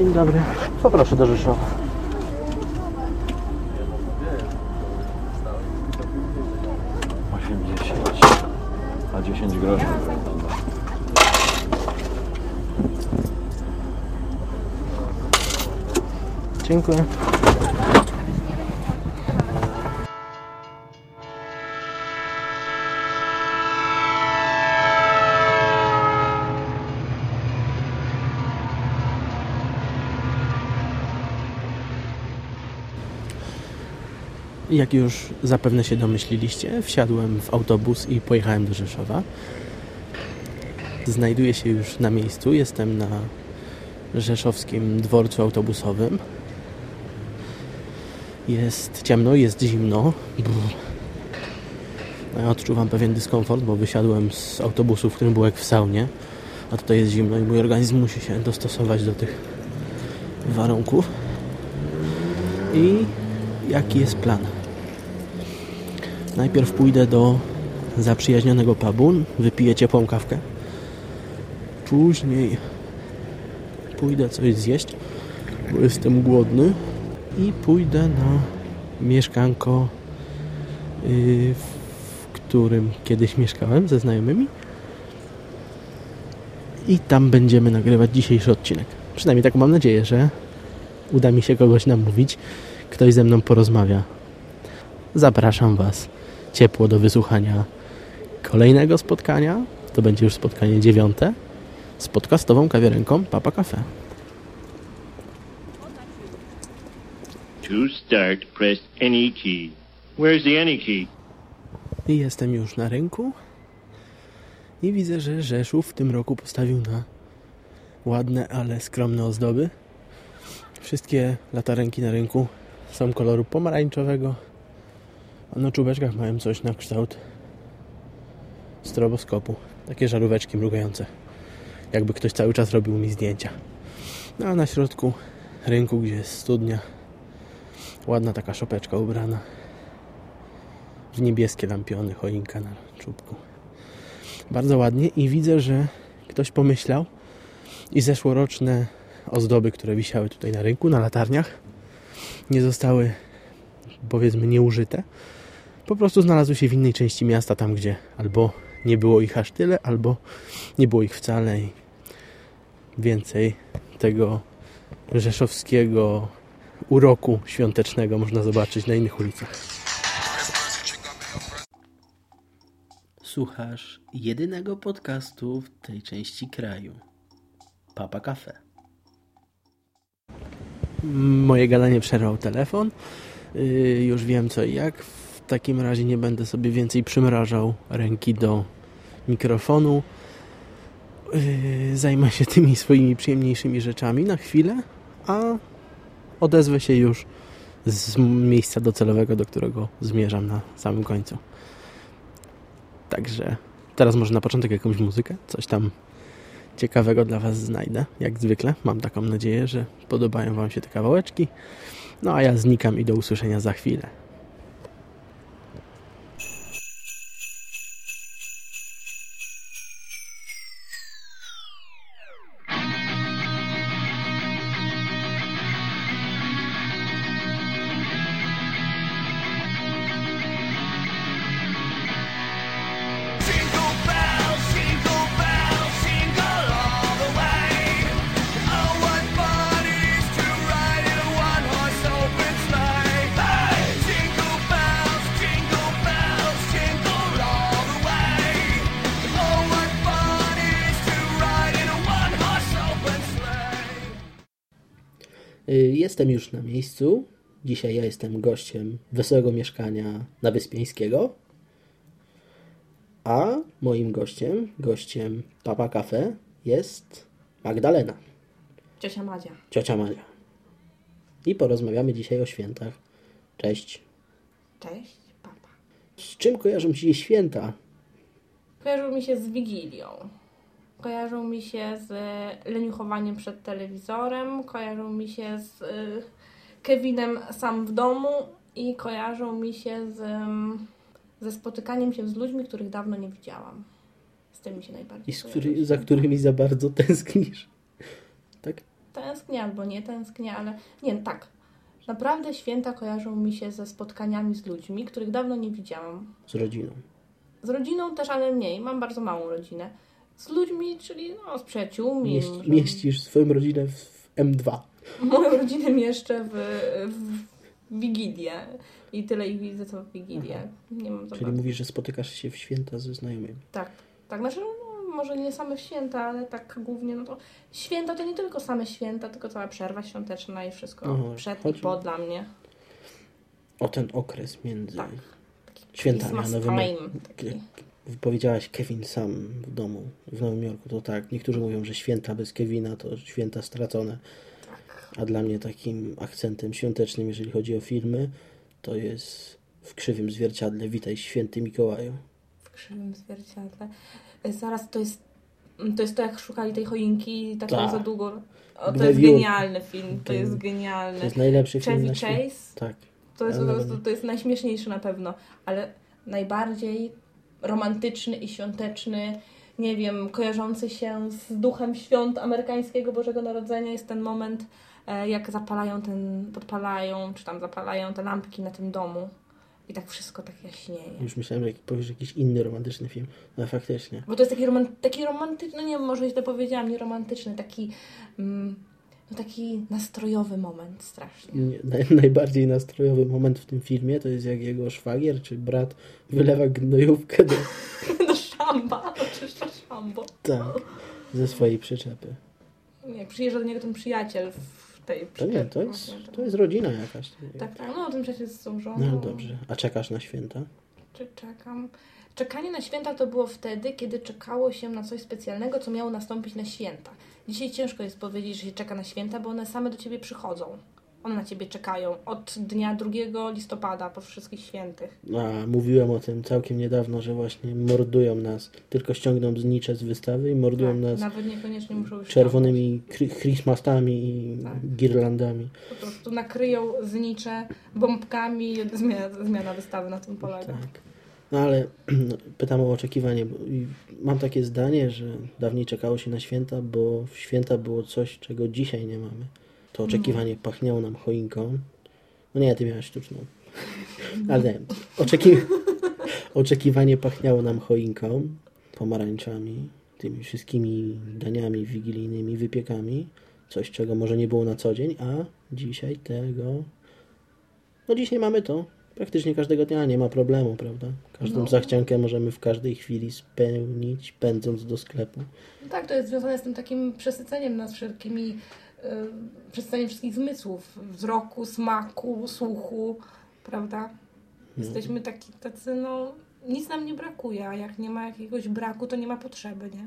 Dzień dobry. Poproszę do Rzeszowa. Jak już zapewne się domyśliliście, wsiadłem w autobus i pojechałem do Rzeszowa. Znajduję się już na miejscu. Jestem na rzeszowskim dworcu autobusowym. Jest ciemno, jest zimno. No ja odczuwam pewien dyskomfort, bo wysiadłem z autobusu, w którym był jak w saunie. A tutaj jest zimno i mój organizm musi się dostosować do tych warunków. I jaki jest plan? Najpierw pójdę do zaprzyjaźnionego pubu, wypiję ciepłą kawkę. Później pójdę coś zjeść, bo jestem głodny. I pójdę na mieszkanko, yy, w którym kiedyś mieszkałem ze znajomymi. I tam będziemy nagrywać dzisiejszy odcinek. Przynajmniej taką mam nadzieję, że uda mi się kogoś namówić, ktoś ze mną porozmawia. Zapraszam Was ciepło do wysłuchania kolejnego spotkania. To będzie już spotkanie dziewiąte z podcastową kawiarenką Papa Cafe. To start, press any key. Where's the any key? I jestem już na rynku i widzę, że Rzeszów w tym roku postawił na ładne, ale skromne ozdoby. Wszystkie latarenki na rynku są koloru pomarańczowego, na czubeczkach mają coś na kształt stroboskopu. Takie żaróweczki mrugające. Jakby ktoś cały czas robił mi zdjęcia. No a na środku rynku, gdzie jest studnia, ładna taka szopeczka ubrana w niebieskie lampiony, choinka na czubku. Bardzo ładnie i widzę, że ktoś pomyślał i zeszłoroczne ozdoby, które wisiały tutaj na rynku, na latarniach, nie zostały powiedzmy nieużyte. Po prostu znalazły się w innej części miasta, tam gdzie albo nie było ich aż tyle, albo nie było ich wcale i więcej tego rzeszowskiego uroku świątecznego można zobaczyć na innych ulicach. Słuchasz jedynego podcastu w tej części kraju. Papa Cafe. Moje gadanie przerwał telefon. Yy, już wiem co i jak. Takim razie nie będę sobie więcej przymrażał ręki do mikrofonu. Yy, zajmę się tymi swoimi przyjemniejszymi rzeczami na chwilę, a odezwę się już z miejsca docelowego, do którego zmierzam na samym końcu. Także teraz może na początek jakąś muzykę, coś tam ciekawego dla Was znajdę, jak zwykle. Mam taką nadzieję, że podobają Wam się te kawałeczki. No a ja znikam i do usłyszenia za chwilę. Jestem już na miejscu. Dzisiaj ja jestem gościem wesołego mieszkania na Wyspiańskiego. A moim gościem, gościem Papa Cafe jest Magdalena, Ciocia Madzia. ciocia Madzia. I porozmawiamy dzisiaj o świętach. Cześć. Cześć, papa. Z czym kojarzą Ci się święta? Kojarzą mi się z Wigilią. Kojarzą mi się z leniuchowaniem przed telewizorem. Kojarzą mi się z y, Kevinem sam w domu. I kojarzą mi się z, ze spotykaniem się z ludźmi, których dawno nie widziałam. Z tym mi się najbardziej I który, za którymi za bardzo tęsknisz? Tak? tęsknię albo nie tęsknię, ale nie, tak. Naprawdę święta kojarzą mi się ze spotkaniami z ludźmi, których dawno nie widziałam. Z rodziną. Z rodziną też, ale mniej. Mam bardzo małą rodzinę. Z ludźmi, czyli no, z przyjaciółmi. Mieści, może- mieścisz swoją rodzinę w, w M2. Moją rodzinę mieszczę w, w Wigilię. I tyle ich widzę, co w Wigilię. Nie mam Czyli bardzo. mówisz, że spotykasz się w święta ze znajomymi. Tak, tak. Znaczy, no, może nie same święta, ale tak głównie, no to święta to nie tylko same święta, tylko cała przerwa świąteczna i wszystko Aha, przed chodzi- i po dla mnie. O ten okres między Tak. Świętami a Christmas nowym time. Taki. Powiedziałaś Kevin sam w domu w Nowym Jorku, to tak. Niektórzy mówią, że święta bez Kevina to święta stracone. A dla mnie takim akcentem świątecznym, jeżeli chodzi o filmy, to jest w krzywym zwierciadle Witaj Święty Mikołaju. W krzywym zwierciadle. E, Zaraz to jest to jest to, jak szukali tej choinki tak Tak. za długo. O, to jest genialny film, to jest To genialny. jest najlepszy film Chevy na świecie. Chase, Tak. to jest, prostu, to jest najśmieszniejszy na pewno, ale najbardziej romantyczny i świąteczny, nie wiem, kojarzący się z duchem świąt amerykańskiego Bożego Narodzenia jest ten moment, e, jak zapalają ten, podpalają, czy tam zapalają te lampki na tym domu i tak wszystko tak jaśnieje. Już myślałem, że powiesz jakiś inny romantyczny film, ale faktycznie. Bo to jest taki, roman, taki romantyczny, no nie wiem, może źle powiedziałam, nie romantyczny, taki, mm, no taki nastrojowy moment strasznie. Nie, naj, najbardziej nastrojowy moment w tym filmie to jest jak jego szwagier czy brat wylewa gnojówkę do, Do szamba, oczywiście szambo. tak, ze swojej przyczepy. Jak przyjeżdża do niego ten przyjaciel w tej To nie, to jest, przyczepie. to jest rodzina jakaś. Tak, tak, no ten przyjaciel z tą żoną. No dobrze. A czekasz na święta? Czy czekam? Czekanie na święta to było wtedy, kiedy czekało się na coś specjalnego, co miało nastąpić na święta. Dzisiaj ciężko jest powiedzieć, że się czeka na święta, bo one same do ciebie przychodzą. One na ciebie czekają od dnia 2 listopada po wszystkich świętych. A, mówiłem o tym całkiem niedawno, że właśnie mordują nas. Tylko ściągną znicze z wystawy i mordują Tak, nas nawet niekoniecznie muszą już czerwonymi Christmasami i Tak. girlandami. Po prostu nakryją znicze bombkami i zmiana, zmiana wystawy na tym polega. Tak. No ale no, pytam o oczekiwanie. Mam takie zdanie, że dawniej czekało się na święta, bo w święta było coś, czego dzisiaj nie mamy. To oczekiwanie pachniało nam choinką. No nie, ty miałaś sztuczną. Ale nie. Oczeki... oczekiwanie pachniało nam choinką, pomarańczami, tymi wszystkimi daniami wigilijnymi, wypiekami. Coś, czego może nie było na co dzień, a dzisiaj tego no dzisiaj mamy to. Praktycznie każdego dnia nie ma problemu, prawda? Każdą No. zachciankę możemy w każdej chwili spełnić, pędząc do sklepu. No tak, to jest związane z tym takim przesyceniem nas wszelkimi, yy, przesyceniem wszystkich zmysłów. Wzroku, smaku, słuchu, prawda? Jesteśmy taki, tacy, no, nic nam nie brakuje, a jak nie ma jakiegoś braku, to nie ma potrzeby, nie?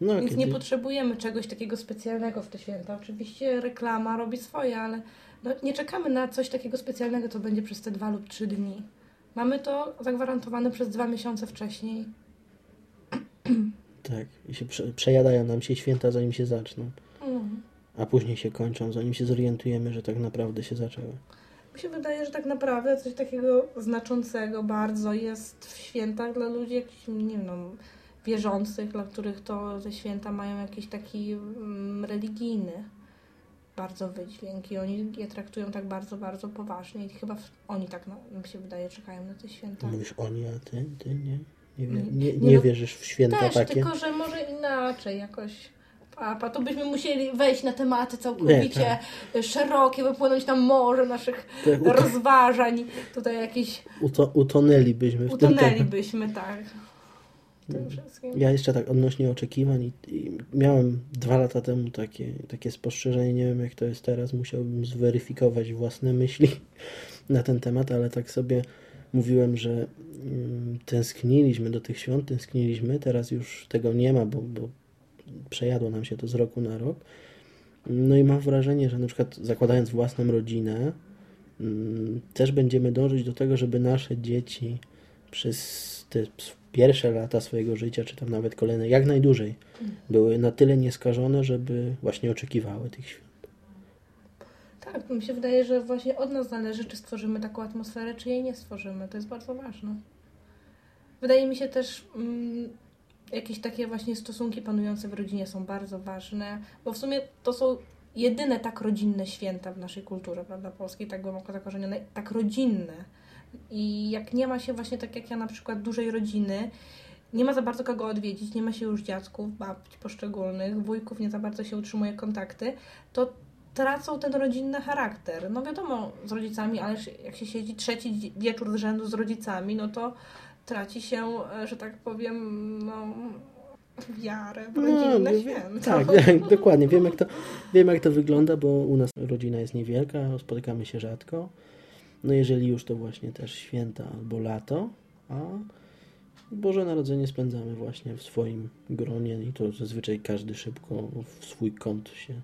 No, Więc nie kiedy... potrzebujemy czegoś takiego specjalnego w te święta. Oczywiście reklama robi swoje, ale no, nie czekamy na coś takiego specjalnego, co będzie przez te dwa lub trzy dni. Mamy to zagwarantowane przez dwa miesiące wcześniej. Tak, i się prze, przejadają nam się święta, zanim się zaczną. Mm. A później się kończą, zanim się zorientujemy, że tak naprawdę się zaczęły. Mi się wydaje, że tak naprawdę coś takiego znaczącego bardzo jest w świętach dla ludzi jakichś, nie wiem, no, wierzących, dla których to te święta mają jakiś taki mm, religijny bardzo wydźwięk i oni je traktują tak bardzo, bardzo poważnie i chyba oni tak, no, mi się wydaje, czekają na te święta. Mówisz oni, a ty, ty nie? Nie, Nie, nie, nie nie no, wierzysz w święta Też, takie? tylko że może inaczej jakoś. Papa, to byśmy musieli wejść na tematy całkowicie szerokie, wypłynąć na morze naszych Tak, rozważań. Tutaj jakieś Uto, utonęlibyśmy w tym temacie. utonęlibyśmy, tak. Tym wszystkim. Ja jeszcze tak odnośnie oczekiwań i, i miałem dwa lata temu takie, takie spostrzeżenie, nie wiem jak to jest teraz, musiałbym zweryfikować własne myśli na ten temat, ale tak sobie mówiłem, że mm, tęskniliśmy do tych świąt, tęskniliśmy, teraz już tego nie ma, bo, bo przejadło nam się to z roku na rok. No i mam wrażenie, że na przykład zakładając własną rodzinę, mm, też będziemy dążyć do tego, żeby nasze dzieci przez te pierwsze lata swojego życia, czy tam nawet kolejne, jak najdłużej, były na tyle nieskażone, żeby właśnie oczekiwały tych świąt. Tak, mi się wydaje, że właśnie od nas zależy, czy stworzymy taką atmosferę, czy jej nie stworzymy. To jest bardzo ważne. Wydaje mi się też, mm, Jakieś takie właśnie stosunki panujące w rodzinie są bardzo ważne, bo w sumie to są jedyne tak rodzinne święta w naszej kulturze, prawda, polskiej, tak głęboko zakorzenione, tak rodzinne. I jak nie ma się właśnie tak jak ja na przykład dużej rodziny, nie ma za bardzo kogo odwiedzić, nie ma się już dziadków, babci poszczególnych, wujków, nie za bardzo się utrzymuje kontakty, to tracą ten rodzinny charakter. No wiadomo, z rodzicami, ale jak się siedzi trzeci wieczór z rzędu z rodzicami, no to traci się, e, że tak powiem, no, wiarę w rodzinne No, wie- święta. Tak, tak, dokładnie. Wiem jak, to, wiem jak to wygląda, bo u nas rodzina jest niewielka, spotykamy się rzadko. No jeżeli już to właśnie też święta albo lato, a Boże Narodzenie spędzamy właśnie w swoim gronie i to zazwyczaj każdy szybko w swój kąt się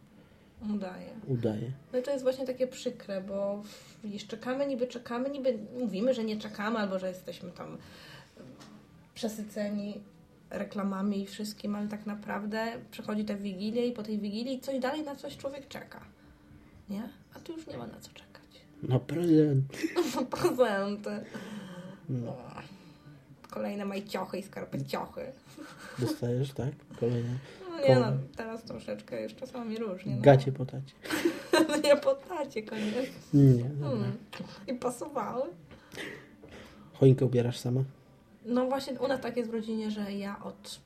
Udaje. udaje. No i to jest właśnie takie przykre, bo widzisz, czekamy, niby czekamy, niby mówimy, że nie czekamy, albo że jesteśmy tam przesyceni reklamami i wszystkim, ale tak naprawdę przychodzi ta wigilia i po tej wigilii coś dalej na coś człowiek czeka. Nie? A tu już nie ma na co czekać. No prezent. Prezenty. O, Kolejne majciochy i skarpeciochy. Dostajesz, tak? Kolejne. No nie no, teraz troszeczkę już czasami różnie. No. Gacie po tacie. nie podacie koniecznie. Nie. Hmm. I pasowały. Choinkę ubierasz sama? No właśnie u nas tak jest w rodzinie, że ja od,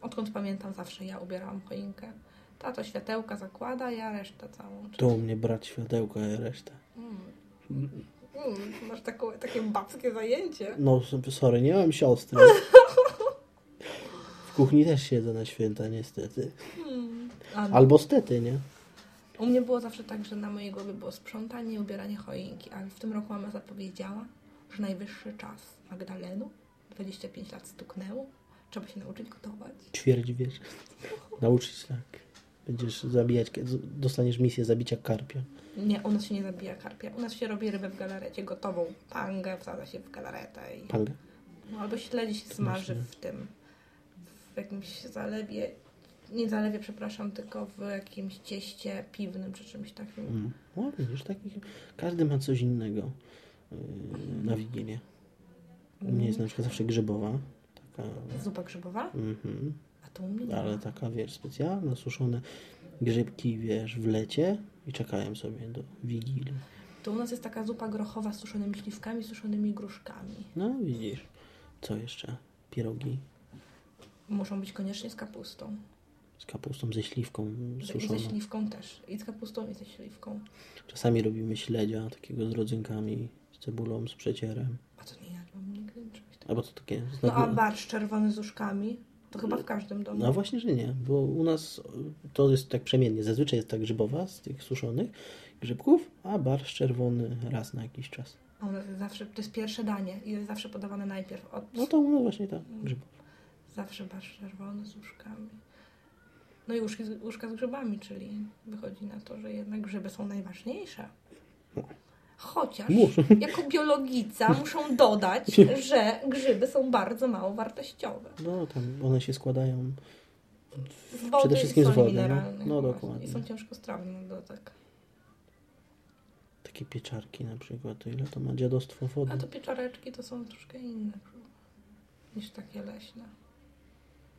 odkąd pamiętam zawsze ja ubierałam choinkę. Tato światełka zakłada, ja resztę całą. To u mnie brat światełka i resztę. Mm, masz taką, takie babskie zajęcie. No, sorry, nie mam siostry. W kuchni też siedzę na święta, niestety. A Albo stety, nie? U mnie było zawsze tak, że na mojej głowie było sprzątanie i ubieranie choinki, ale w tym roku mama zapowiedziała, że najwyższy czas Magdalenu, 25 lat stuknęło, trzeba się nauczyć gotować. Ćwierć wiesz. Nauczyć tak. Będziesz zabijać, dostaniesz misję zabicia karpia. Nie, u nas się nie zabija karpia, u nas się robi rybę w galarecie, gotową pangę wsadza się w galaretę i Panga. No, albo śledzi się smaży w tym, w jakimś zalewie, nie zalewie, przepraszam, tylko w jakimś cieście piwnym czy czymś takim. Mm. O, widzisz, takich, każdy ma coś innego yy, na Wigilię. U mnie jest na przykład zawsze grzybowa. Taka, Zupa grzybowa? mhm, A to u mnie nie ale ma. taka, wiesz, specjalna, suszone grzybki, wiesz, w lecie i czekają sobie do Wigilii. To u nas jest taka zupa grochowa z suszonymi śliwkami, suszonymi gruszkami. No, widzisz. Co jeszcze? Pierogi Muszą być koniecznie z kapustą. z kapustą, ze śliwką I ze suszoną. śliwką też. I z kapustą, i ze śliwką. Czasami robimy śledzia, takiego z rodzynkami, z cebulą, z przecierem. A to nie jadłam nigdy czegoś takiego. Albo to takie... No a barszcz czerwony z uszkami? To chyba w każdym domu. No właśnie, że nie, bo u nas to jest tak przemiennie. Zazwyczaj jest ta grzybowa z tych suszonych grzybków, a barszcz czerwony raz na jakiś czas. A u nas jest zawsze, to jest pierwsze danie i jest zawsze podawane najpierw od No to u nas właśnie ta grzybowa. Zawsze barszcz czerwony z łóżkami. No i łóżki, z- łóżka z grzybami, czyli wychodzi na to, że jednak grzyby są najważniejsze. Chociaż Muszą. jako biologica muszą dodać, że grzyby są bardzo mało wartościowe. No tam one się składają. Z wody Przede wszystkim i z wody, no. No, dokładnie. I są ciężkostrawne na dodatek. Takie pieczarki na przykład, to ile to ma dziadostwo wody? A to pieczareczki to są troszkę inne niż takie leśne.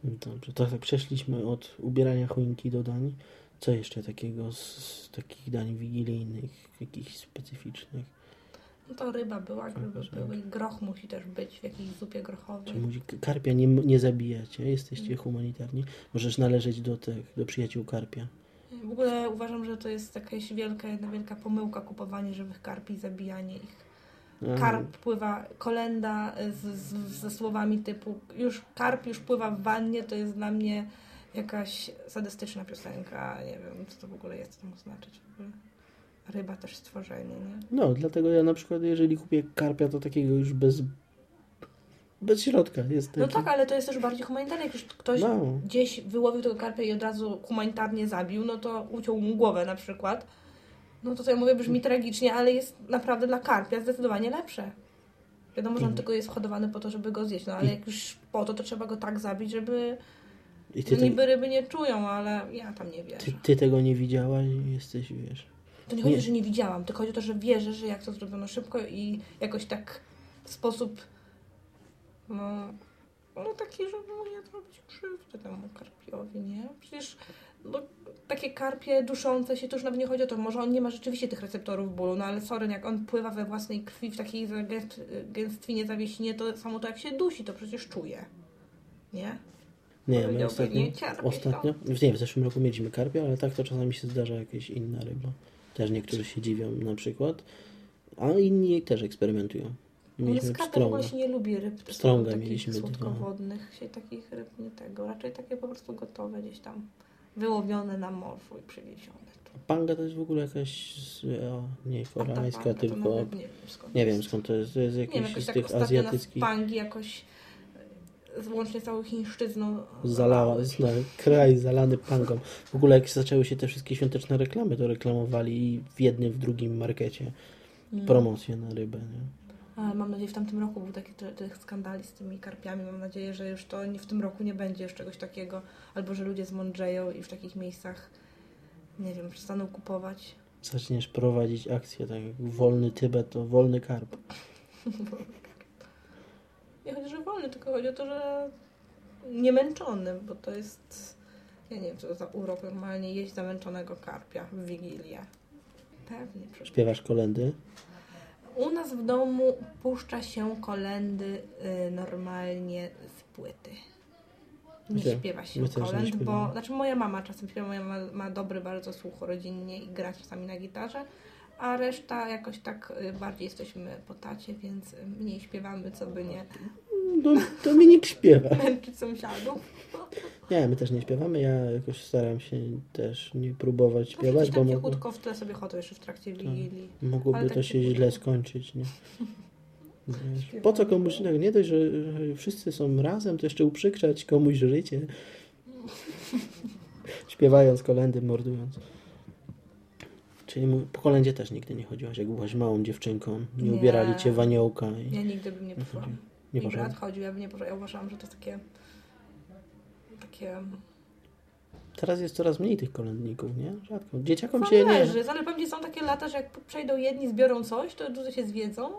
Dobrze, to tak przeszliśmy od ubierania choinki do dań. Co jeszcze takiego z, z takich dań wigilijnych, jakichś specyficznych? No to ryba była, grzyby Mhm. były i groch musi też być w jakiejś zupie grochowej. Czy mówi, karpia nie, nie zabijacie, jesteście humanitarni, możesz należeć do tych, do przyjaciół karpia. W ogóle uważam, że to jest jakaś wielka, jedna wielka pomyłka kupowanie żywych karpi i zabijanie ich. Karp pływa, kolenda z, z, ze słowami typu już karp już pływa w wannie, to jest dla mnie jakaś sadystyczna piosenka. Nie wiem, co to w ogóle jest, co to ma znaczyć. W ogóle. Ryba też stworzenie, nie? No, dlatego ja na przykład, jeżeli kupię karpia, to takiego już bez, bez środka. Jest No taki, tak, ale to jest też bardziej humanitarne. Jak już ktoś No. gdzieś wyłowił tego karpia i od razu humanitarnie zabił, no to uciął mu głowę na przykład. No to co ja mówię brzmi tragicznie, ale jest naprawdę dla karpia zdecydowanie lepsze. Wiadomo, że on Mhm. tylko jest hodowany po to, żeby go zjeść, no ale jak już po to, to trzeba go tak zabić, żeby I ty, te, niby ryby nie czują, ale ja tam nie wierzę. ty, ty tego nie widziałaś i jesteś, wiesz... To nie chodzi, nie. że nie widziałam, tylko chodzi o to, że wierzę, że jak to zrobiono szybko i jakoś tak w sposób no, no taki, żeby mu nie zrobić krzywdy temu karpiowi, nie? Przecież no, takie karpie duszące się, to już nawet nie chodzi o to, może on nie ma rzeczywiście tych receptorów bólu, no ale sorry, jak on pływa we własnej krwi w takiej gęst, gęstwinie, zawiesinie, to samo to jak się dusi, to przecież czuje, nie? Nie, my ostatnio, nie ostatnio, nie, w zeszłym roku mieliśmy karpia, ale tak to czasami się zdarza jakaś inna ryba. Też niektórzy się dziwią na przykład, a inni też eksperymentują. Ale Mieliśmy w pstrąga. ogóle się nie lubi ryb Pstrąga takich mieliśmy słodkowodnych, się takich ryb nie tego, raczej takie po prostu gotowe gdzieś tam, wyłowione na morzu i przywiezione. Panga to jest w ogóle jakaś, a, nie koreańska, tylko nie wiem skąd nie wiem skąd to jest, to jest Nie jakiś jakoś z tak tych nas azjatyckich, pangi jakoś łącznie z całą chińszczyzną zalała, zna, kraj zalany pangą. W ogóle jak zaczęły się te wszystkie świąteczne reklamy, to reklamowali w jednym, w drugim markecie Mm. promocję na rybę, nie? Ale mam nadzieję, w tamtym roku był taki ty- tych skandali z tymi karpiami. Mam nadzieję, że już to nie, w tym roku nie będzie już czegoś takiego. Albo że ludzie zmądrzeją i w takich miejscach, nie wiem, przestaną kupować. Zaczniesz prowadzić akcję, tak jak wolny Tybet, to wolny karp. Nie chodzi, że wolny, tylko chodzi o to, że niemęczony, bo to jest, ja nie wiem, co to za urok normalnie jeść zamęczonego karpia w Wigilię. Pewnie. przecież. Śpiewasz kolendy? U nas w domu puszcza się kolendy y, normalnie z płyty. Nie te- śpiewa się my nie kolęd, bo znaczy moja mama czasem śpiewa, moja mama ma dobry bardzo słuch rodzinnie i gra czasami na gitarze, a reszta jakoś tak y, bardziej jesteśmy po tacie, więc y, mniej śpiewamy, co by nie No, to mi nikt śpiewa. męczyć sąsiadów. Nie, my też nie śpiewamy, ja jakoś staram się też nie próbować śpiewać, bo tak mogło, w tle sobie chodzą jeszcze w trakcie Wigilii. mogłoby ale to tak się źle skończyć, nie? Wiesz, po co komuś, tak, nie dość, że, że wszyscy są razem, to jeszcze uprzykrzać komuś życie. Śpiewając kolendy, mordując. Czyli po kolędzie też nigdy nie chodziłaś, jak byłaś małą dziewczynką. Nie, Nie. ubierali cię w aniołka i Ja nigdy bym nie poszła. nie I poszłaś. brat chodził, ja bym nie poszła. Ja uważałam, że to jest takie takie Teraz jest coraz mniej tych kolędników, nie? Rzadko. Dzieciakom się nie... Zależy, zależy. Powiem ci, są takie lata, że jak przejdą jedni, zbiorą coś, to dużo się zwiedzą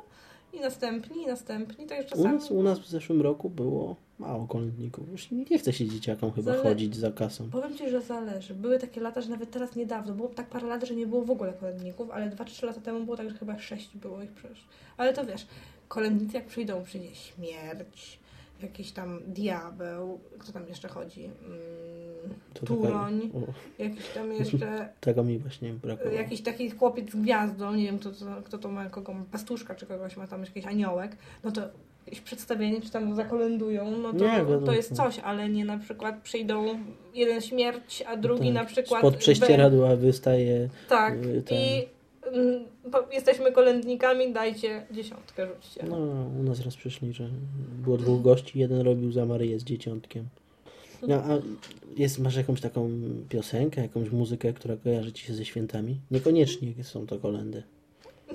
i następni, i następni, tak U czasami... nas, u nas w zeszłym roku było mało kolędników. Już nie chce się dzieciakom chyba Zale- chodzić za kasą. Powiem Ci, że zależy. Były takie lata, że nawet teraz niedawno, było tak parę lat, że nie było w ogóle kolędników, ale 2-3 lata temu było tak, że chyba 6 było ich przecież. Ale to wiesz, kolędnicy jak przyjdą, przyjdzie śmierć, jakiś tam diabeł, kto tam jeszcze chodzi? Mm, To taka- Turoń, jakiś tam jeszcze... tego mi właśnie brakowało. Jakiś taki chłopiec z gwiazdą, nie wiem kto, to- kto to ma, kogo ma, pastuszka czy kogoś ma tam jakiś aniołek, no to jakieś przedstawienie, czy tam zakolędują, no to, Nie, to jest coś, ale nie na przykład przyjdą jeden śmierć, a drugi Tak. na przykład... Spod we- prześcieradła wystaje... Tak, y, ten- i mm, jesteśmy kolędnikami, dajcie dziesiątkę, rzućcie. No, u nas raz przyszli, że było dwóch gości, jeden robił za Maryję z dzieciątkiem. No, a jest, masz jakąś taką piosenkę, jakąś muzykę, która kojarzy ci się ze świętami? Niekoniecznie są to kolendy.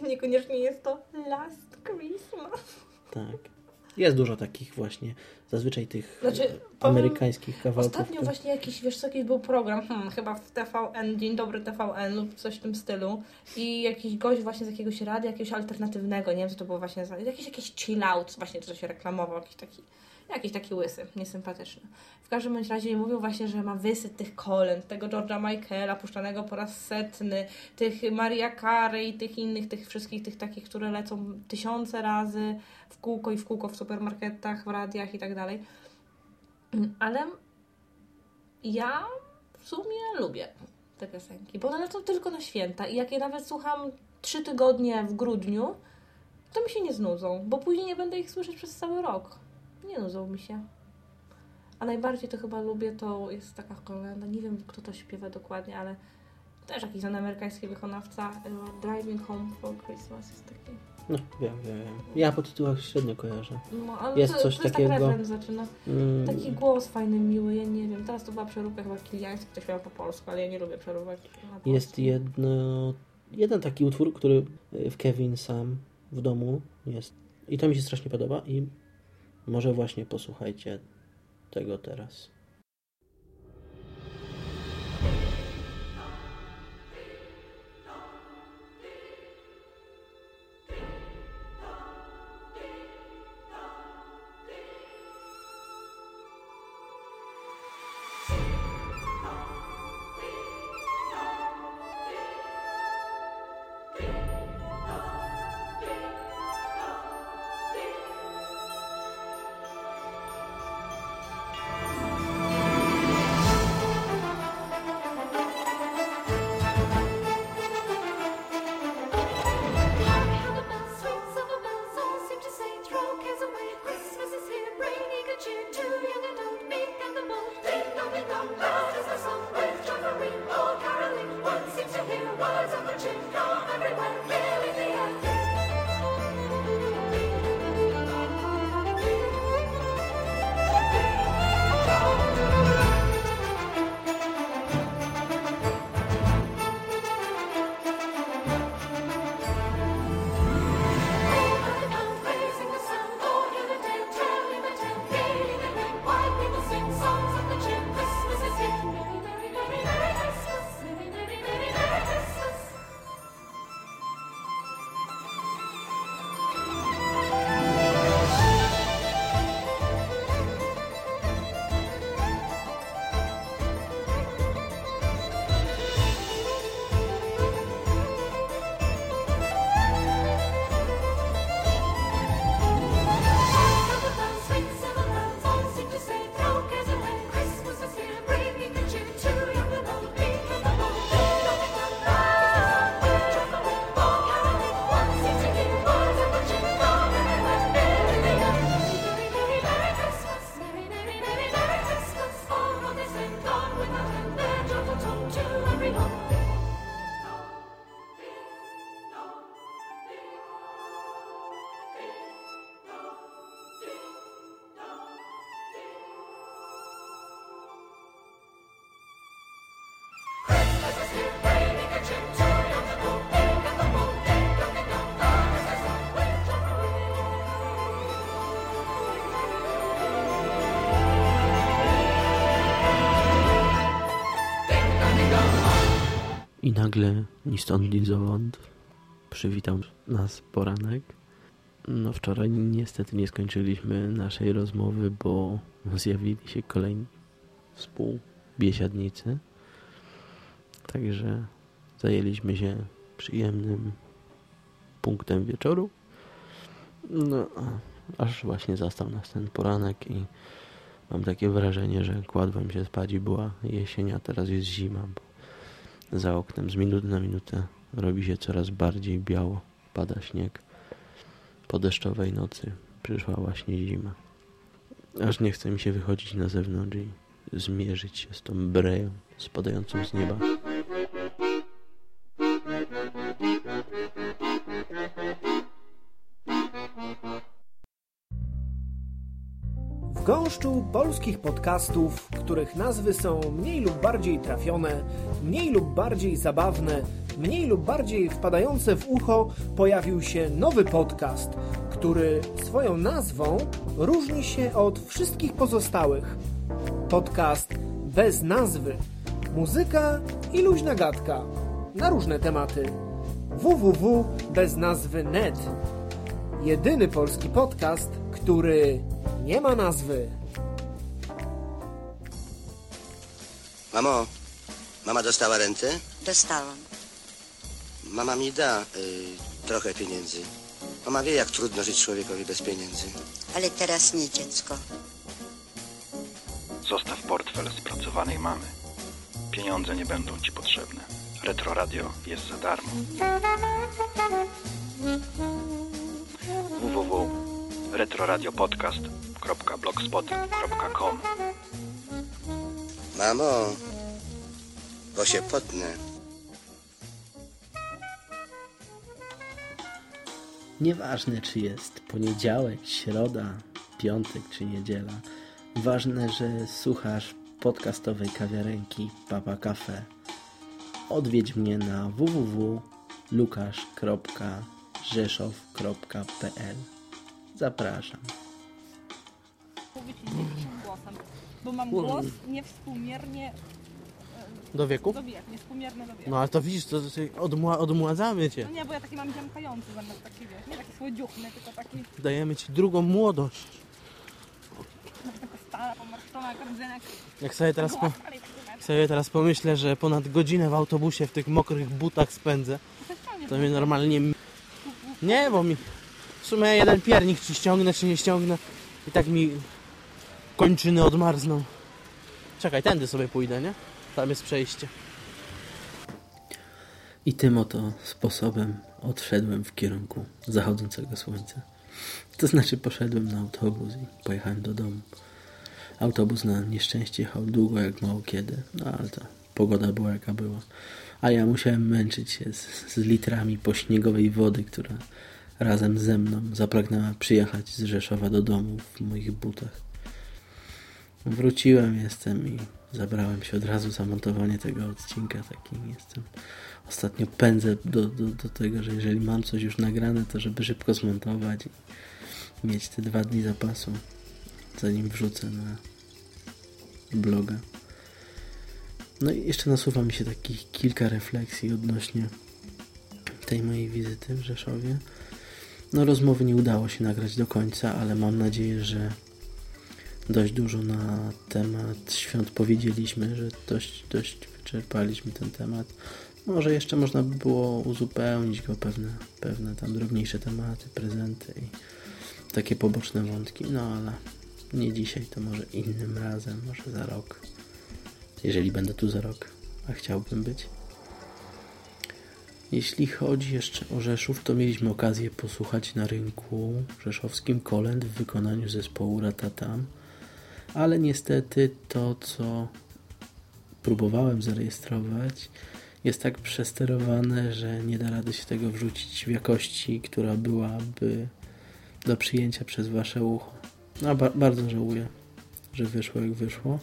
Niekoniecznie jest to Last Christmas. Tak. Jest dużo takich właśnie, zazwyczaj tych Znaczy, e, powiem- amerykańskich kawałków. Ostatnio które- właśnie jakiś, wiesz co, jakiś był program, hmm, chyba w TVN, Dzień Dobry TVN lub coś w tym stylu i jakiś gość właśnie z jakiegoś radia, jakiegoś alternatywnego, nie wiem co to było właśnie, jakiś, jakiś chill out właśnie, co się reklamował, jakiś taki, jakiś taki łysy, niesympatyczny. W każdym bądź razie mówił właśnie, że ma wysyp tych kolęd, tego George'a Michaela puszczanego po raz setny, tych Maria Carey, tych innych, tych wszystkich, tych takich, które lecą tysiące razy w kółko i w kółko w supermarketach, w radiach i tak dalej. Ale ja w sumie lubię te piosenki, bo one lecą tylko na święta i jak je nawet słucham trzy tygodnie w grudniu, to mi się nie znudzą, bo później nie będę ich słyszeć przez cały rok. Nie nudzą mi się. A najbardziej to chyba lubię, to jest taka kolenda, nie wiem kto to śpiewa dokładnie, ale też jakiś ten amerykański wykonawca, y, Driving Home for Christmas jest taki. No, wiem, wiem, wiem. Ja po tytułach średnio kojarzę. No, ale Jest to, coś to jest takiego- tak zaczyna. Mm, Taki głos fajny, miły, ja nie wiem. Teraz to była przeróbka chyba kiliańska, ktoś śpiewał po polsku, ale ja nie lubię przeróbek. Jest jedno, jeden taki utwór, który w Kevin sam w domu jest. I to mi się strasznie podoba i może właśnie posłuchajcie tego teraz. I nagle ni stąd, ni zowąd przywitał nas poranek. No wczoraj niestety nie skończyliśmy naszej rozmowy, bo zjawili się kolejni współbiesiadnicy. Także zajęliśmy się przyjemnym punktem wieczoru. No, aż właśnie zastał nas ten poranek i mam takie wrażenie, że kładłem się spać i była jesień, a teraz jest zima, bo za oknem z minuty na minutę robi się coraz bardziej biało, pada śnieg. Po deszczowej nocy przyszła właśnie zima. Aż nie chce mi się wychodzić na zewnątrz i zmierzyć się z tą breją spadającą z nieba. Gąszczu polskich podcastów, których nazwy są mniej lub bardziej trafione, mniej lub bardziej zabawne, mniej lub bardziej wpadające w ucho, pojawił się nowy podcast, który swoją nazwą różni się od wszystkich pozostałych. Podcast bez nazwy. Muzyka i luźna gadka na różne tematy. www bez nazwy net. Jedyny polski podcast, który nie ma nazwy. Mamo, mama dostała rentę? Dostałam. Mama mi da y, trochę pieniędzy. Mama wie, jak trudno żyć człowiekowi bez pieniędzy. Ale teraz nie dziecko. Zostaw portfel spracowanej mamy. Pieniądze nie będą ci potrzebne. Retro Radio jest za darmo. www.retroradiopodcast.blogspot.com Mamo, bo się potnę. Nieważne, czy jest poniedziałek, środa, piątek czy niedziela. Ważne, że słuchasz podcastowej kawiarenki Papa Cafe. Odwiedź mnie na www.lukasz.rzeszow.pl Zapraszam. Głosem, bo mam głos niewspółmiernie Do wieku? do wieku, niewspółmierny do wieku. No ale to widzisz, to, to odmła, odmładzamy cię. No nie, bo ja taki mam dziamkający zamiast taki, wiesz, nie taki słodziuchny, tylko taki Dajemy ci drugą młodość. taka stara, pomarszczona, jak sobie teraz, po, sobie teraz pomyślę, że ponad godzinę w autobusie w tych mokrych butach spędzę, to mnie normalnie... Nie, bo mi w sumie jeden piernik czy ściągnę, czy nie ściągnę i tak mi kończyny odmarzną. Czekaj, tędy sobie pójdę, nie? Tam jest przejście. I tym oto sposobem odszedłem w kierunku zachodzącego słońca. To znaczy poszedłem na autobus i pojechałem do domu. Autobus na nieszczęście jechał długo jak mało kiedy, no ale to pogoda była jaka była. A ja musiałem męczyć się z, z litrami pośniegowej wody, która razem ze mną zapragnęła przyjechać z Rzeszowa do domu w moich butach. Wróciłem, jestem i zabrałem się od razu za montowanie tego odcinka. Taki jestem. Ostatnio pędzę do, do, do tego, że jeżeli mam coś już nagrane, to żeby szybko zmontować i mieć te dwa dni zapasu, zanim wrzucę na bloga. No i jeszcze nasuwa mi się takich kilka refleksji odnośnie tej mojej wizyty w Rzeszowie. No rozmowy nie udało się nagrać do końca, ale mam nadzieję, że dość dużo na temat świąt powiedzieliśmy, że dość, dość wyczerpaliśmy ten temat. Może jeszcze można by było uzupełnić go pewne, pewne tam drobniejsze tematy, prezenty i takie poboczne wątki, no ale nie dzisiaj, to może innym razem, może za rok. Jeżeli będę tu za rok, a chciałbym być. Jeśli chodzi jeszcze o Rzeszów, to mieliśmy okazję posłuchać na rynku rzeszowskim kolęd w wykonaniu zespołu Ratatam, ale niestety to, co próbowałem zarejestrować, jest tak przesterowane, że nie da rady się tego wrzucić w jakości, która byłaby do przyjęcia przez wasze ucho. No, ba bardzo żałuję, że wyszło jak wyszło.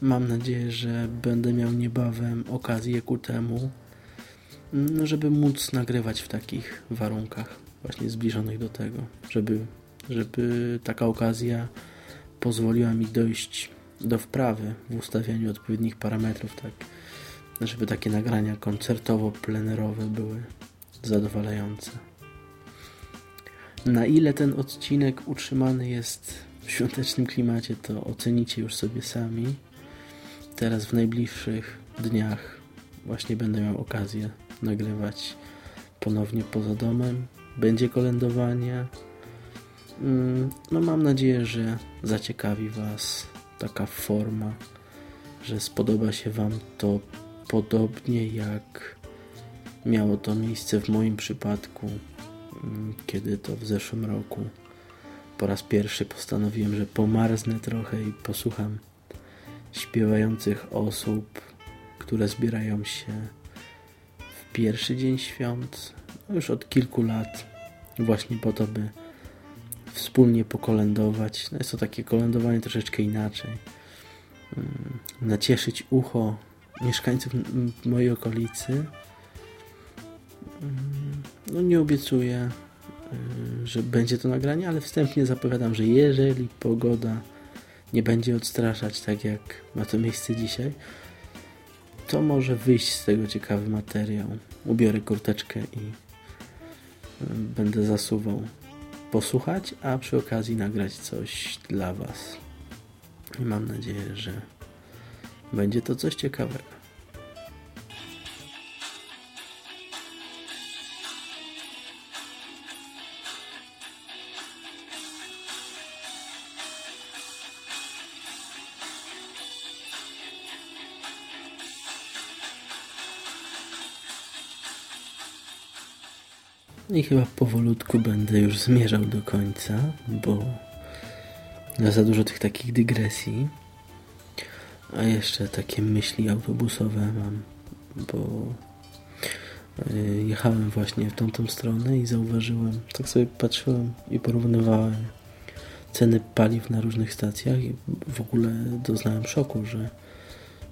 Mam nadzieję, że będę miał niebawem okazję ku temu, no, żeby móc nagrywać w takich warunkach, właśnie zbliżonych do tego, żeby, żeby taka okazja pozwoliła mi dojść do wprawy w ustawianiu odpowiednich parametrów, tak, żeby takie nagrania koncertowo-plenerowe były zadowalające. Na ile ten odcinek utrzymany jest w świątecznym klimacie, to ocenicie już sobie sami. Teraz w najbliższych dniach właśnie będę miał okazję nagrywać ponownie poza domem. Będzie kolędowanie. Mm, No mam nadzieję, że zaciekawi Was taka forma, że spodoba się Wam to podobnie jak miało to miejsce w moim przypadku, mm, kiedy to w zeszłym roku po raz pierwszy postanowiłem, że pomarznę trochę i posłucham śpiewających osób, które zbierają się w pierwszy dzień świąt, no już od kilku lat, właśnie po to, by wspólnie pokolędować. No jest to takie kolędowanie troszeczkę inaczej. Mm, Nacieszyć ucho mieszkańców mojej okolicy. Mm, No nie obiecuję, y, że będzie to nagranie, ale wstępnie zapowiadam, że jeżeli pogoda nie będzie odstraszać tak jak ma to miejsce dzisiaj, to może wyjść z tego ciekawy materiał. Ubiorę kurteczkę i y, będę zasuwał posłuchać, a przy okazji nagrać coś dla Was. I mam nadzieję, że będzie to coś ciekawego. I chyba powolutku będę już zmierzał do końca, bo za dużo tych takich dygresji. A jeszcze takie myśli autobusowe mam, bo y, jechałem właśnie w tamtą stronę i zauważyłem, tak sobie patrzyłem i porównywałem ceny paliw na różnych stacjach i w ogóle doznałem szoku, że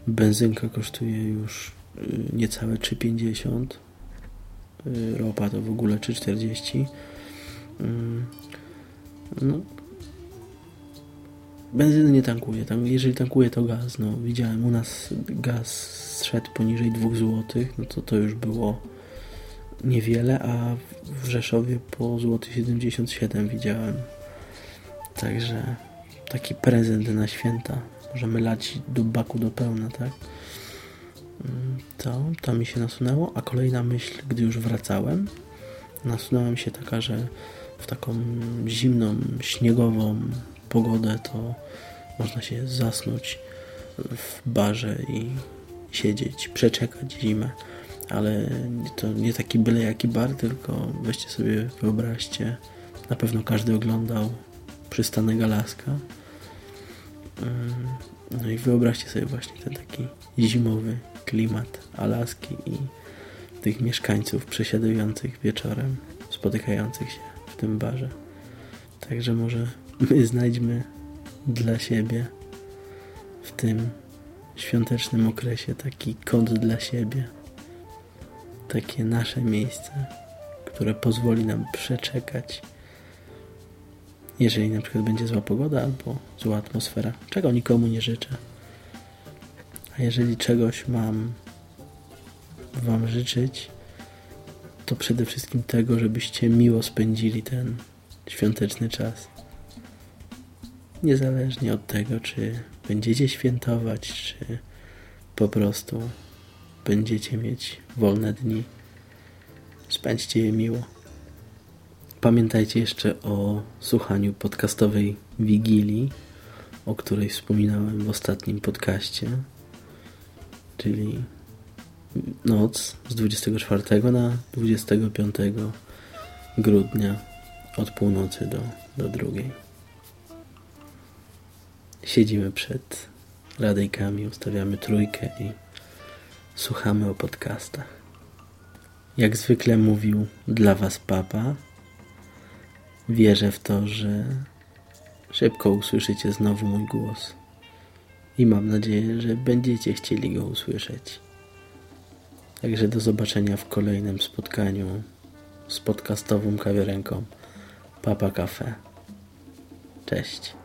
benzynka kosztuje już y, niecałe 3,50 y, ropa to w ogóle 3,40 Mm, no. Benzyny nie tankuję tam, jeżeli tankuję to gaz no widziałem u nas gaz zszedł poniżej 2 zł no to to już było niewiele a w Rzeszowie po złoty 77 widziałem. Także taki prezent na święta. Możemy lać do baku do pełna tak to, to mi się nasunęło, a kolejna myśl, gdy już wracałem, nasunęła mi się taka, że w taką zimną, śniegową pogodę to można się zasnąć w barze i siedzieć, przeczekać zimę, ale to nie taki byle jaki bar, tylko weźcie sobie, wyobraźcie, na pewno każdy oglądał przystanek Alaska. Mm, No i wyobraźcie sobie właśnie ten taki zimowy klimat Alaski i tych mieszkańców przesiadujących wieczorem, spotykających się w tym barze. Także może my znajdźmy dla siebie w tym świątecznym okresie taki kąt dla siebie. Takie nasze miejsce, które pozwoli nam przeczekać jeżeli na przykład będzie zła pogoda albo zła atmosfera, czego nikomu nie życzę. Jeżeli czegoś mam Wam życzyć, to przede wszystkim tego, żebyście miło spędzili ten świąteczny czas. Niezależnie od tego, czy będziecie świętować, czy po prostu będziecie mieć wolne dni. Spędźcie je miło. Pamiętajcie jeszcze o słuchaniu podcastowej Wigilii, o której wspominałem w ostatnim podcaście, czyli noc z 24 na 25 grudnia od północy do, do drugiej. Siedzimy przed radejkami, ustawiamy trójkę i słuchamy o podcastach. Jak zwykle mówił dla Was papa, Wierzę w to, że szybko usłyszycie znowu mój głos i mam nadzieję, że będziecie chcieli go usłyszeć. Także do zobaczenia w kolejnym spotkaniu z podcastową kawiarenką Papa Cafe. Cześć.